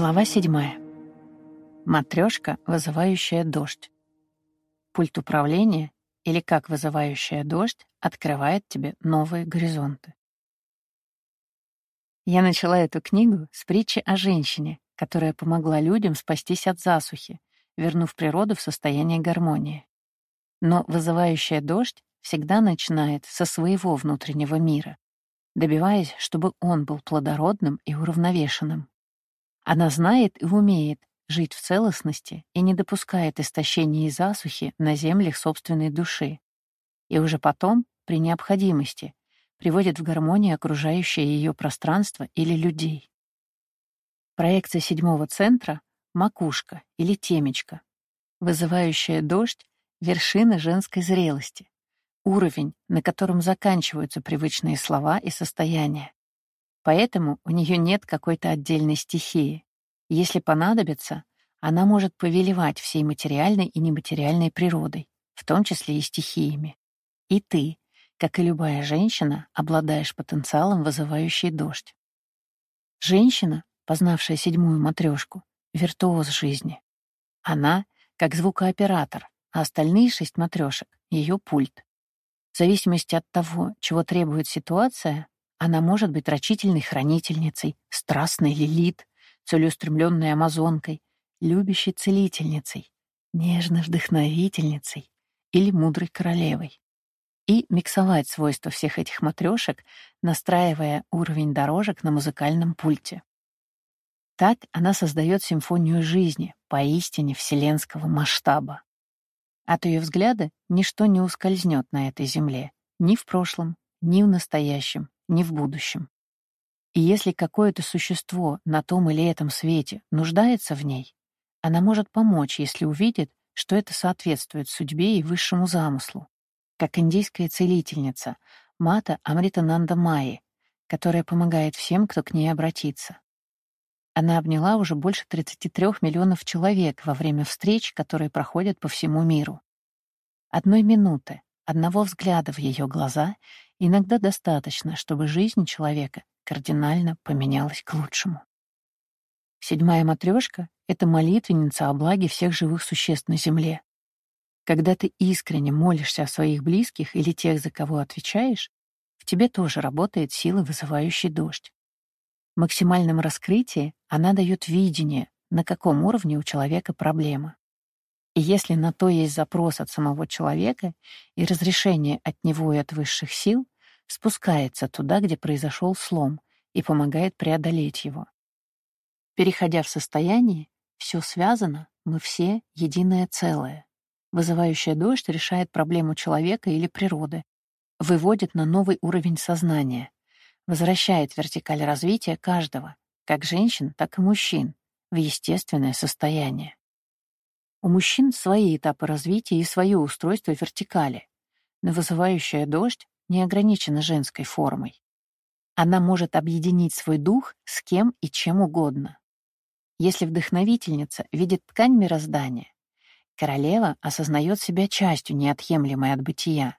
Глава седьмая. Матрешка, вызывающая дождь. Пульт управления, или как вызывающая дождь, открывает тебе новые горизонты. Я начала эту книгу с притчи о женщине, которая помогла людям спастись от засухи, вернув природу в состояние гармонии. Но вызывающая дождь всегда начинает со своего внутреннего мира, добиваясь, чтобы он был плодородным и уравновешенным. Она знает и умеет жить в целостности и не допускает истощения и засухи на землях собственной души. И уже потом, при необходимости, приводит в гармонию окружающее ее пространство или людей. Проекция седьмого центра — макушка или темечко, вызывающая дождь — вершина женской зрелости, уровень, на котором заканчиваются привычные слова и состояния. Поэтому у нее нет какой-то отдельной стихии. Если понадобится, она может повелевать всей материальной и нематериальной природой, в том числе и стихиями. И ты, как и любая женщина, обладаешь потенциалом, вызывающий дождь. Женщина, познавшая седьмую матрешку, виртуоз жизни. Она — как звукооператор, а остальные шесть матрешек — ее пульт. В зависимости от того, чего требует ситуация, она может быть рачительной хранительницей, страстной лилит, целеустремленной амазонкой, любящей целительницей, нежной вдохновительницей или мудрой королевой. И миксовать свойства всех этих матрешек, настраивая уровень дорожек на музыкальном пульте. Так она создает симфонию жизни, поистине вселенского масштаба. От ее взгляда ничто не ускользнет на этой земле, ни в прошлом, ни в настоящем, ни в будущем. И если какое-то существо на том или этом свете нуждается в ней, она может помочь, если увидит, что это соответствует судьбе и высшему замыслу, как индийская целительница Мата Амритананда Майи, которая помогает всем, кто к ней обратится. Она обняла уже больше 33 миллионов человек во время встреч, которые проходят по всему миру. Одной минуты, одного взгляда в ее глаза иногда достаточно, чтобы жизнь человека кардинально поменялась к лучшему. Седьмая матрешка — это молитвенница о благе всех живых существ на Земле. Когда ты искренне молишься о своих близких или тех, за кого отвечаешь, в тебе тоже работает сила, вызывающая дождь. В максимальном раскрытии она дает видение, на каком уровне у человека проблема. И если на то есть запрос от самого человека и разрешение от него и от высших сил, спускается туда, где произошел слом, и помогает преодолеть его. Переходя в состояние, все связано, мы все единое целое. Вызывающая дождь решает проблему человека или природы, выводит на новый уровень сознания, возвращает вертикаль развития каждого, как женщин, так и мужчин, в естественное состояние. У мужчин свои этапы развития и свое устройство вертикали, но вызывающая дождь не ограничена женской формой. Она может объединить свой дух с кем и чем угодно. Если вдохновительница видит ткань мироздания, королева осознает себя частью, неотъемлемой от бытия,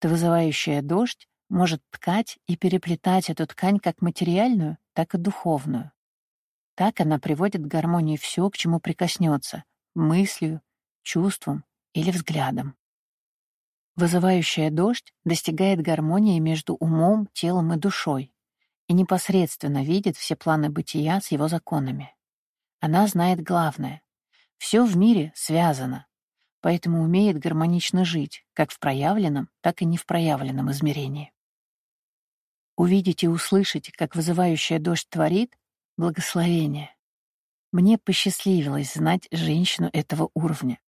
то вызывающая дождь может ткать и переплетать эту ткань как материальную, так и духовную. Так она приводит в гармонию все, к чему прикоснется, мыслью, чувством или взглядом. Вызывающая дождь достигает гармонии между умом, телом и душой и непосредственно видит все планы бытия с его законами. Она знает главное. Все в мире связано, поэтому умеет гармонично жить, как в проявленном, так и не в проявленном измерении. Увидеть и услышать, как вызывающая дождь творит — благословение. Мне посчастливилось знать женщину этого уровня.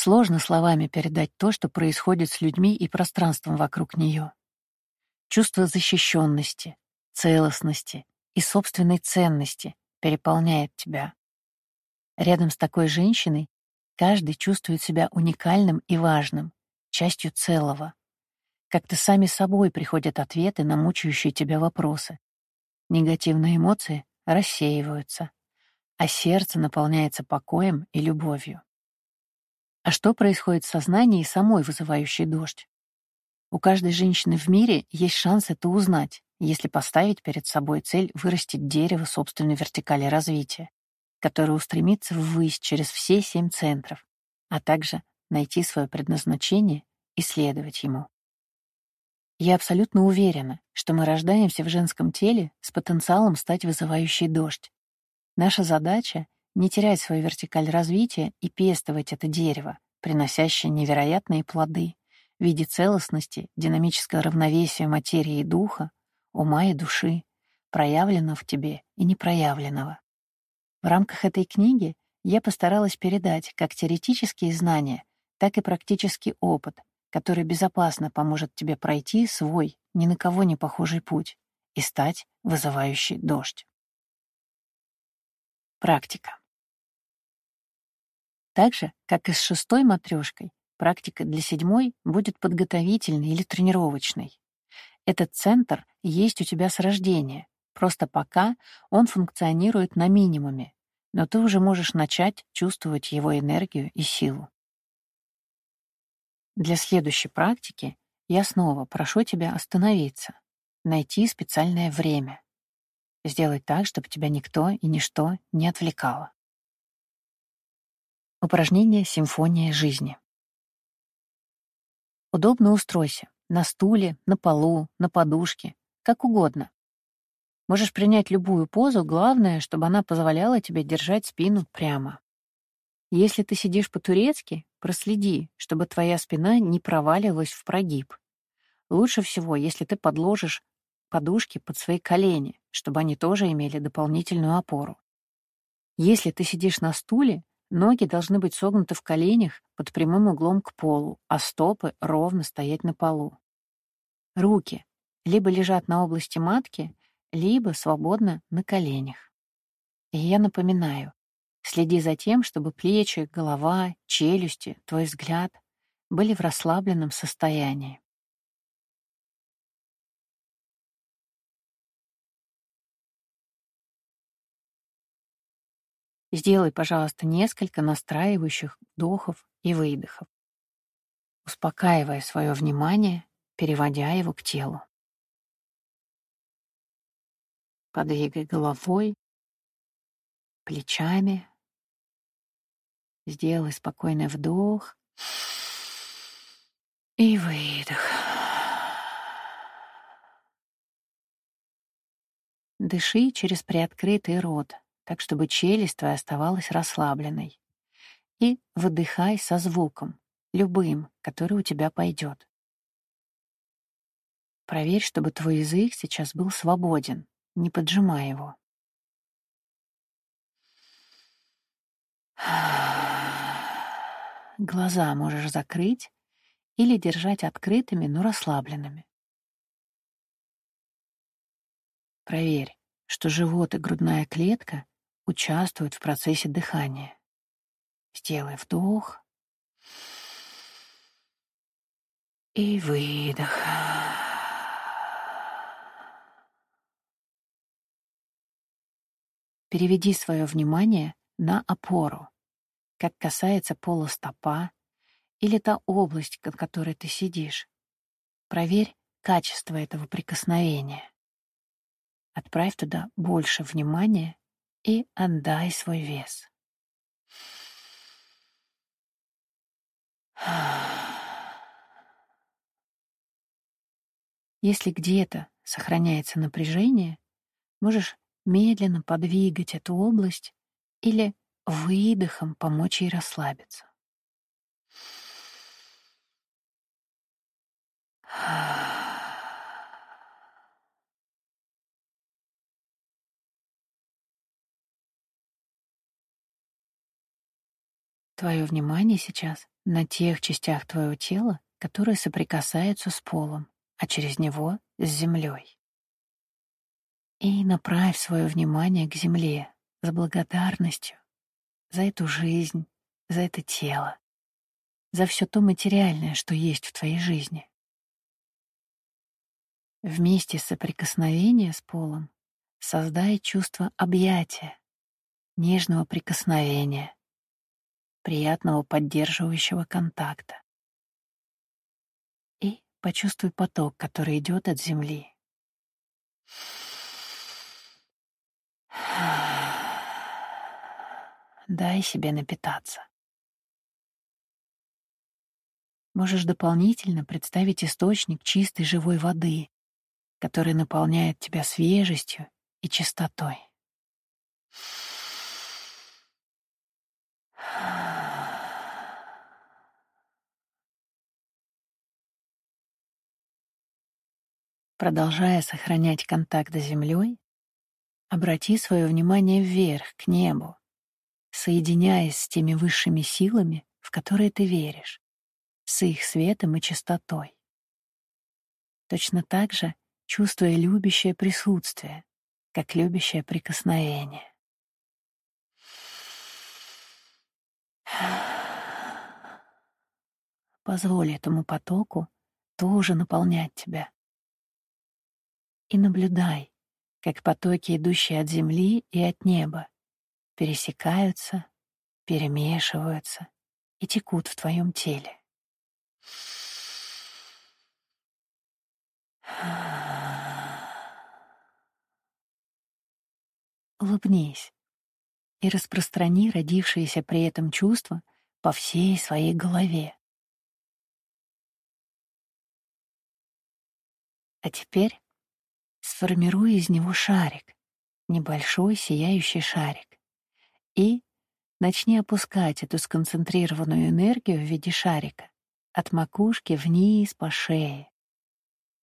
Сложно словами передать то, что происходит с людьми и пространством вокруг нее. Чувство защищенности, целостности и собственной ценности переполняет тебя. Рядом с такой женщиной каждый чувствует себя уникальным и важным, частью целого. Как-то сами собой приходят ответы на мучающие тебя вопросы. Негативные эмоции рассеиваются, а сердце наполняется покоем и любовью. А что происходит в сознании самой вызывающей дождь? У каждой женщины в мире есть шанс это узнать, если поставить перед собой цель вырастить дерево собственной вертикали развития, которое устремится ввысь через все семь центров, а также найти свое предназначение и следовать ему. Я абсолютно уверена, что мы рождаемся в женском теле с потенциалом стать вызывающей дождь. Наша задача — не терять свою вертикаль развития и пестовать это дерево, приносящее невероятные плоды в виде целостности, динамического равновесия материи и духа, ума и души, проявленного в тебе и непроявленного. В рамках этой книги я постаралась передать как теоретические знания, так и практический опыт, который безопасно поможет тебе пройти свой, ни на кого не похожий путь и стать вызывающий дождь. Практика. Так же, как и с шестой матрешкой, практика для седьмой будет подготовительной или тренировочной. Этот центр есть у тебя с рождения, просто пока он функционирует на минимуме, но ты уже можешь начать чувствовать его энергию и силу. Для следующей практики я снова прошу тебя остановиться, найти специальное время. Сделать так, чтобы тебя никто и ничто не отвлекало. Упражнение «Симфония жизни». Удобно устройся. На стуле, на полу, на подушке. Как угодно. Можешь принять любую позу, главное, чтобы она позволяла тебе держать спину прямо. Если ты сидишь по-турецки, проследи, чтобы твоя спина не проваливалась в прогиб. Лучше всего, если ты подложишь подушки под свои колени, чтобы они тоже имели дополнительную опору. Если ты сидишь на стуле, Ноги должны быть согнуты в коленях под прямым углом к полу, а стопы ровно стоять на полу. Руки либо лежат на области матки, либо свободно на коленях. И я напоминаю, следи за тем, чтобы плечи, голова, челюсти, твой взгляд были в расслабленном состоянии. Сделай, пожалуйста, несколько настраивающих вдохов и выдохов, успокаивая свое внимание, переводя его к телу. Подвигай головой, плечами. Сделай спокойный вдох и выдох. Дыши через приоткрытый рот, так чтобы челюсть твоя оставалась расслабленной. И выдыхай со звуком, любым, который у тебя пойдет. Проверь, чтобы твой язык сейчас был свободен, не поджимай его. Глаза можешь закрыть или держать открытыми, но расслабленными. Проверь, что живот и грудная клетка участвуют в процессе дыхания. Сделай вдох и выдох. Переведи свое внимание на опору, как касается пола стопа или та область, под которой ты сидишь. Проверь качество этого прикосновения. Отправь туда больше внимания и отдай свой вес. Если где-то сохраняется напряжение, можешь медленно подвигать эту область или выдохом помочь ей расслабиться. Твое внимание сейчас на тех частях твоего тела, которые соприкасаются с полом, а через него — с землей. И направь свое внимание к земле с благодарностью за эту жизнь, за это тело, за все то материальное, что есть в твоей жизни. Вместе соприкосновения с полом создай чувство объятия, нежного прикосновения, приятного поддерживающего контакта. И почувствуй поток, который идет от земли. Дай себе напитаться. Можешь дополнительно представить источник чистой живой воды, который наполняет тебя свежестью и чистотой. Продолжая сохранять контакт с Землей, обрати свое внимание вверх, к небу, соединяясь с теми высшими силами, в которые ты веришь, с их светом и чистотой. Точно так же чувствуя любящее присутствие, как любящее прикосновение. Позволь этому потоку тоже наполнять тебя и наблюдай, как потоки, идущие от земли и от неба, пересекаются, перемешиваются и текут в твоем теле. Улыбнись и распространи родившееся при этом чувство по всей своей голове. А теперь Сформируй из него шарик, небольшой сияющий шарик, и начни опускать эту сконцентрированную энергию в виде шарика от макушки вниз по шее,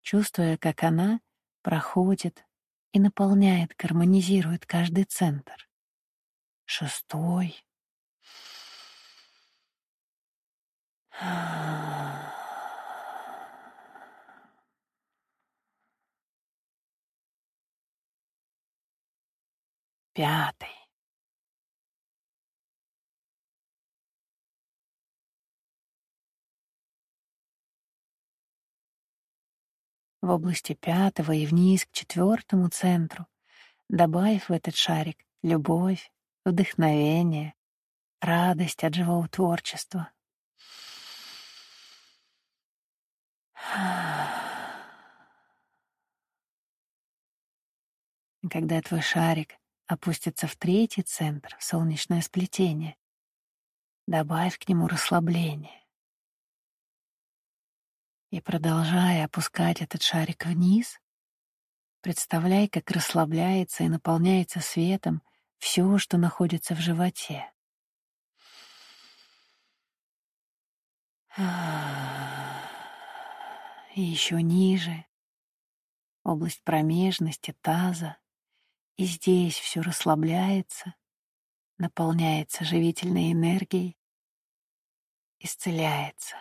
чувствуя, как она проходит и наполняет, гармонизирует каждый центр. Шестой. Пятый. В области пятого и вниз к четвертому центру добавив в этот шарик любовь, вдохновение, радость от живого творчества. Когда твой шарик опустится в третий центр, солнечное сплетение. Добавь к нему расслабление. И продолжая опускать этот шарик вниз, представляй, как расслабляется и наполняется светом все, что находится в животе. И еще ниже, область промежности, таза, и здесь все расслабляется, наполняется живительной энергией, исцеляется.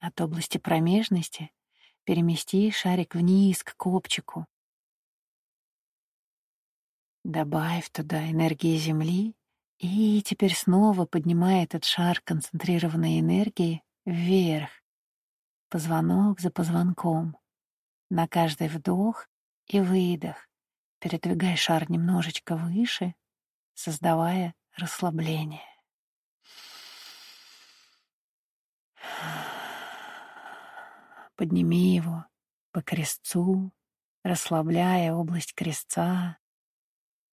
От области промежности перемести шарик вниз к копчику. Добавь туда энергии Земли и теперь снова поднимая этот шар концентрированной энергии вверх, позвонок за позвонком. На каждый вдох и выдох передвигай шар немножечко выше, создавая расслабление. Подними его по крестцу, расслабляя область крестца,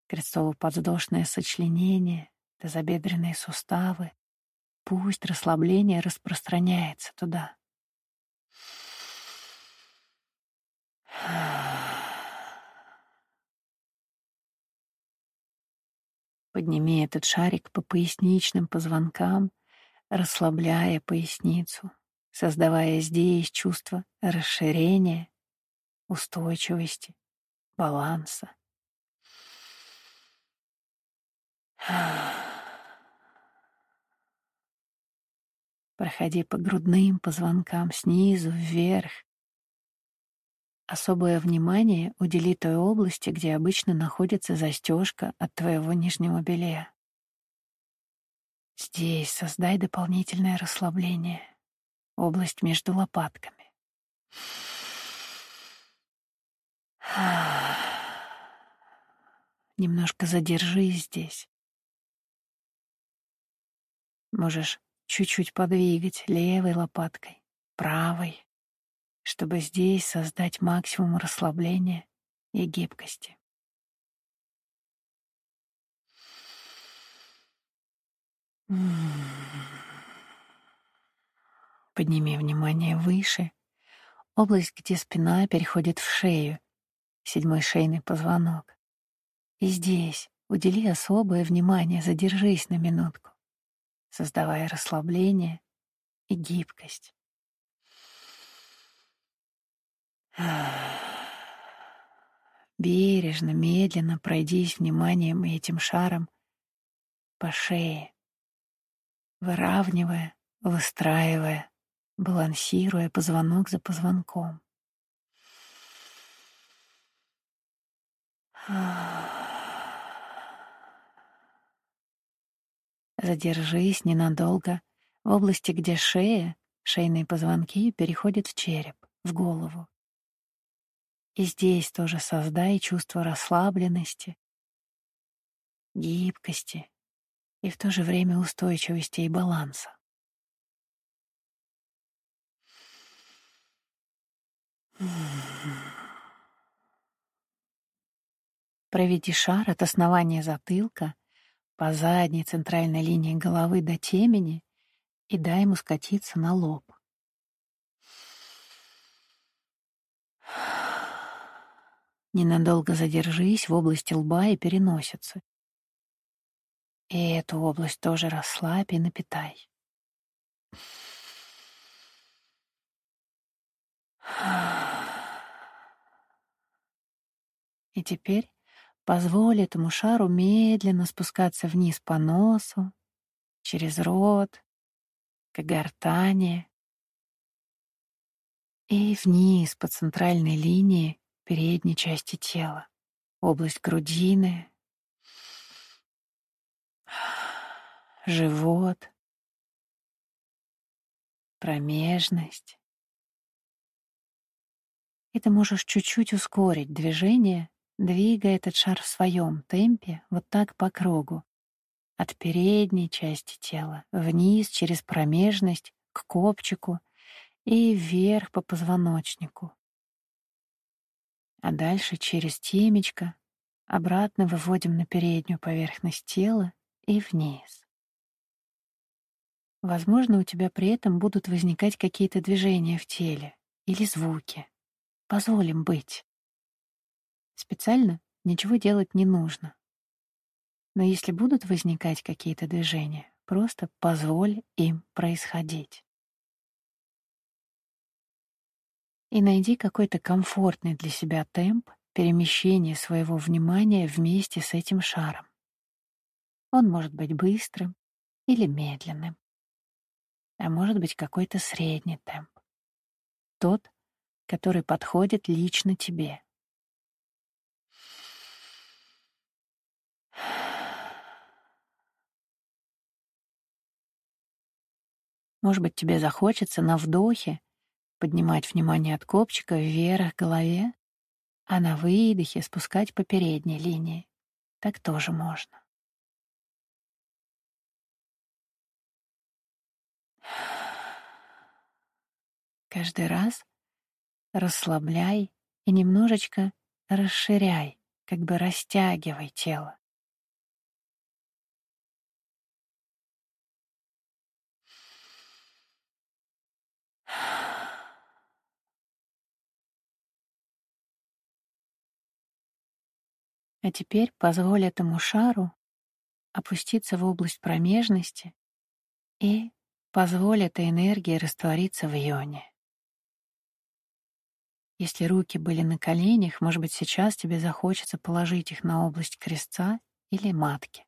крестово-подвздошное сочленение, тазобедренные суставы. Пусть расслабление распространяется туда. Подними этот шарик по поясничным позвонкам, расслабляя поясницу, создавая здесь чувство расширения, устойчивости, баланса. Проходи по грудным позвонкам снизу вверх. Особое внимание удели той области, где обычно находится застежка от твоего нижнего белья. Здесь создай дополнительное расслабление. Область между лопатками. немножко задержись здесь. Можешь чуть-чуть подвигать левой лопаткой, правой, чтобы здесь создать максимум расслабления и гибкости. Подними внимание выше, область, где спина переходит в шею, седьмой шейный позвонок. И здесь удели особое внимание, задержись на минутку, создавая расслабление и гибкость. Бережно, медленно пройдись вниманием этим шаром по шее, выравнивая, выстраивая, балансируя позвонок за позвонком. Задержись ненадолго в области, где шея, шейные позвонки переходят в череп, в голову. И здесь тоже создай чувство расслабленности, гибкости и в то же время устойчивости и баланса. Проведи шар от основания затылка по задней центральной линии головы до темени и дай ему скатиться на лоб. Ненадолго задержись в области лба и переносицы. И эту область тоже расслабь и напитай. И теперь позволь этому шару медленно спускаться вниз по носу, через рот, к гортани и вниз по центральной линии передней части тела, область грудины, живот, промежность. И ты можешь чуть-чуть ускорить движение, двигая этот шар в своем темпе, вот так по кругу, от передней части тела вниз через промежность к копчику и вверх по позвоночнику а дальше через темечко обратно выводим на переднюю поверхность тела и вниз. Возможно, у тебя при этом будут возникать какие-то движения в теле или звуки. Позволим быть. Специально ничего делать не нужно. Но если будут возникать какие-то движения, просто позволь им происходить. и найди какой-то комфортный для себя темп перемещения своего внимания вместе с этим шаром. Он может быть быстрым или медленным, а может быть какой-то средний темп. Тот, который подходит лично тебе. Может быть, тебе захочется на вдохе поднимать внимание от копчика вверх к голове, а на выдохе спускать по передней линии. Так тоже можно. Каждый раз расслабляй и немножечко расширяй, как бы растягивай тело. А теперь позволь этому шару опуститься в область промежности и позволь этой энергии раствориться в ионе. Если руки были на коленях, может быть, сейчас тебе захочется положить их на область крестца или матки.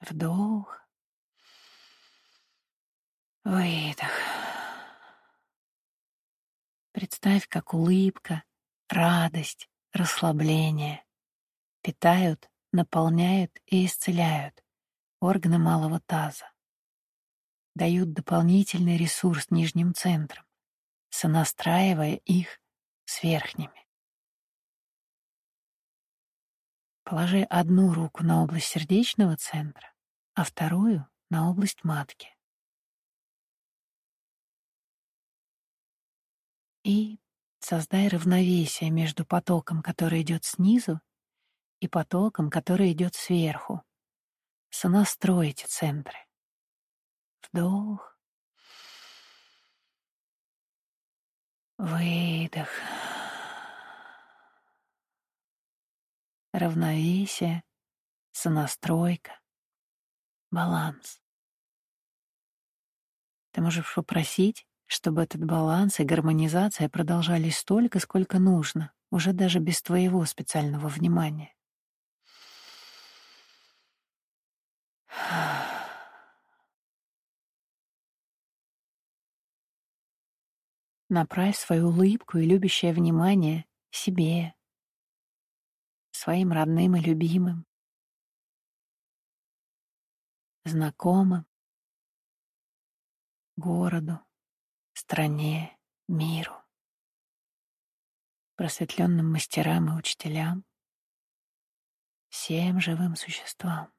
Вдох. Выдох. Представь, как улыбка, радость, расслабление питают, наполняют и исцеляют органы малого таза, дают дополнительный ресурс нижним центрам, сонастраивая их с верхними. Положи одну руку на область сердечного центра, а вторую — на область матки. И создай равновесие между потоком, который идет снизу, и потоком, который идет сверху. Сонастрой эти центры. Вдох. Выдох. Равновесие, сонастройка, баланс. Ты можешь попросить, чтобы этот баланс и гармонизация продолжались столько, сколько нужно, уже даже без твоего специального внимания. Направь свою улыбку и любящее внимание себе, своим родным и любимым, знакомым, городу, стране, миру, просветленным мастерам и учителям, всем живым существам.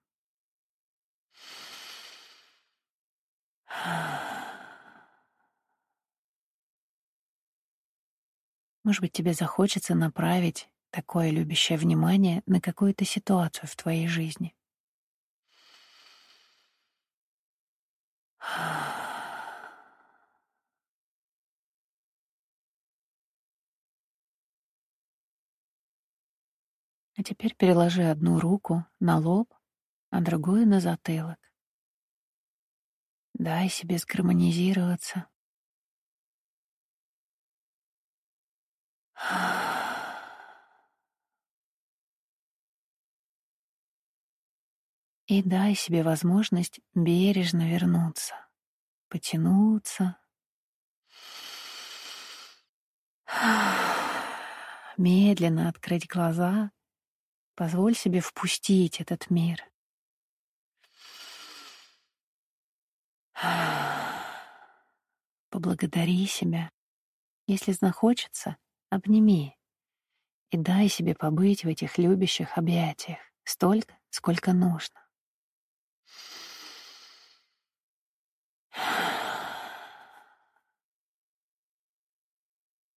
Может быть, тебе захочется направить такое любящее внимание на какую-то ситуацию в твоей жизни. А теперь переложи одну руку на лоб, а другую на затылок. Дай себе сгармонизироваться. И дай себе возможность бережно вернуться, потянуться. Медленно открыть глаза, позволь себе впустить этот мир. Поблагодари себя. Если захочется, обними и дай себе побыть в этих любящих объятиях столько, сколько нужно.